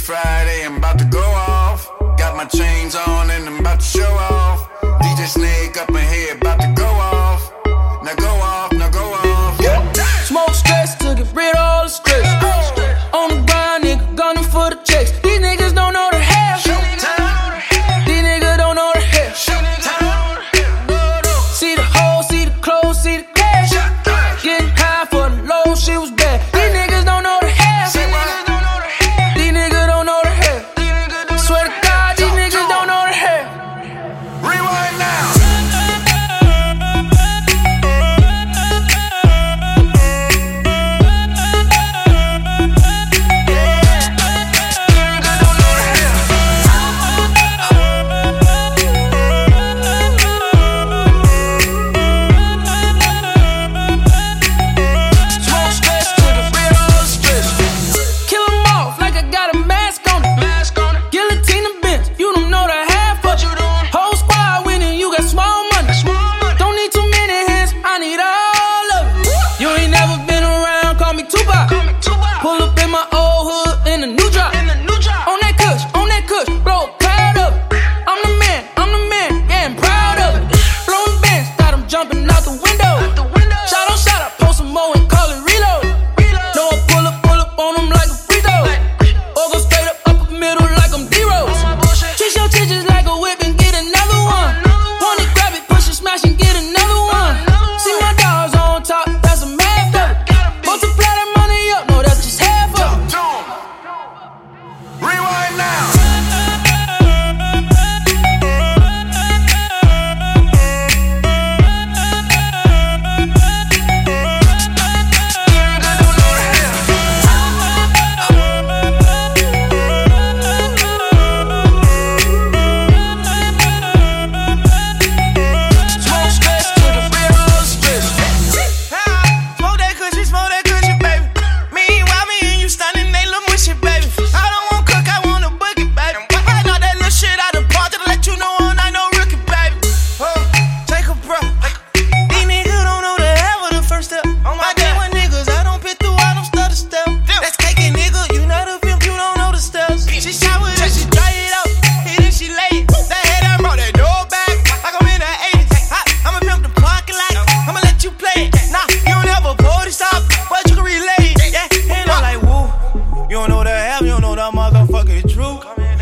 Friday, I'm about to go off. Got my chains on and I'm about to show off. DJ Snake up my here, about to go off. Now go off, now go off. Yeah. Smoke stress to get rid of all the stress. On the grind, nigga, gunning for the checks. These niggas don't know the hell. These niggas don't know the hell. See the hoes, see the clothes, see the cash. Getting high for the low, she was. hood in a new drop. In the new drop. On that cush, on that cush, roll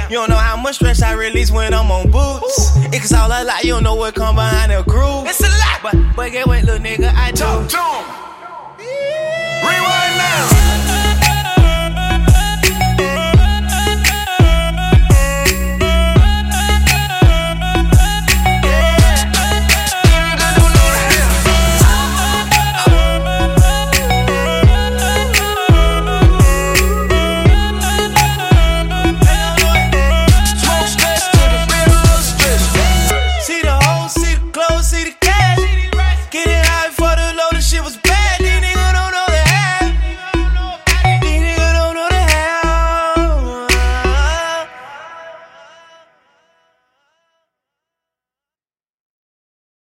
You don't know how much stress I release when I'm on boots. It's all a lot, you don't know what come behind the groove. It's a lot, but, but get with little nigga, I do. Talk to